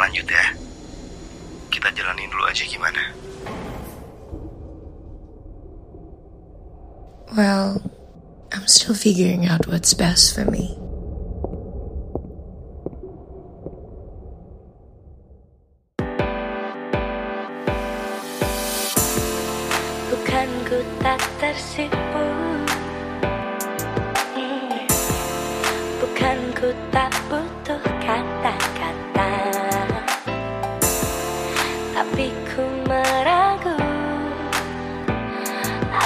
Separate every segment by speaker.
Speaker 1: lanjut ya. Kita jalanin dulu aja gimana.
Speaker 2: Well, I'm still figuring out what's best for me.
Speaker 3: Bukan ku tak tersipu Hmm. Bukan ku tak butuh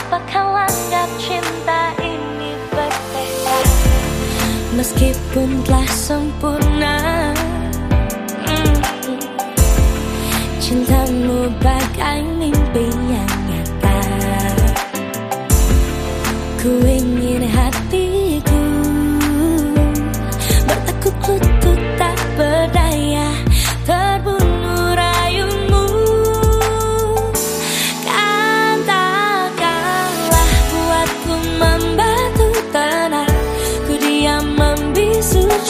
Speaker 3: Apakah langgam cinta ini berbeda Meskipun telah sempurna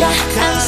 Speaker 3: ya. I'm